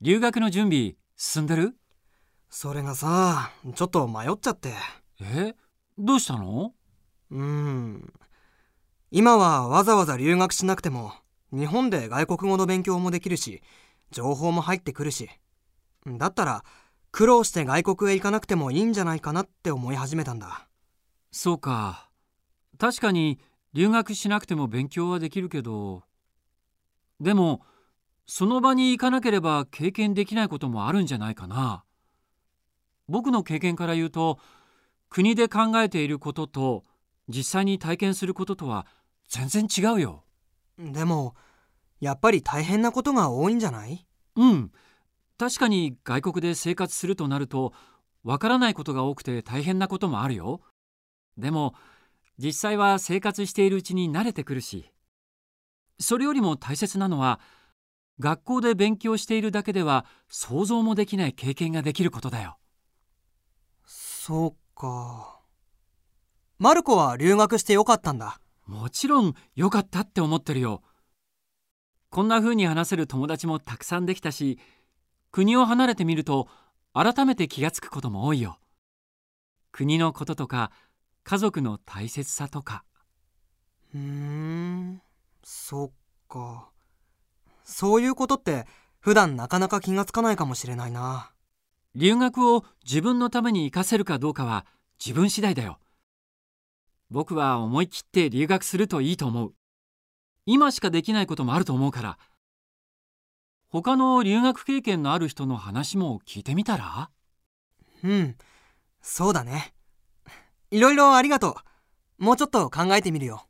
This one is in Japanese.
留学の準備進んでる？それがさちょっと迷っちゃって。え？どうしたの？うーん。今はわざわざ留学しなくても日本で外国語の勉強もできるし情報も入ってくるし。だったら苦労して外国へ行かなくてもいいんじゃないかなって思い始めたんだ。そうか。確かに留学しなくても勉強はできるけど。でもその場に行かなければ経験できないこともあるんじゃないかな。僕の経験から言うと国で考えていることと実際に体験することとは全然違うよ。でもやっぱり大変なことが多いんじゃない？うん。確かに外国で生活するとなるとわからないことが多くて大変なこともあるよ。でも実際は生活しているうちに慣れてくるし。それよりも大切なのは学校で勉強しているだけでは想像もできない経験ができることだよ。そうか。マルコは留学してよかったんだ。もちろん良かったって思ってるよ。こんな風に話せる友達もたくさんできたし国を離れてみると改めて気がつくことも多いよ。国のこととか家族の大切さとか。うーん。そっかそういうことって普段なかなか気がつかないかもしれないな。留学を自分のために活かせるかどうかは自分次第だよ。僕は思い切って留学するといいと思う。今しかできないこともあると思うから。他の留学経験のある人の話も聞いてみたら？うんそうだね。いろいろありがとう。もうちょっと考えてみるよ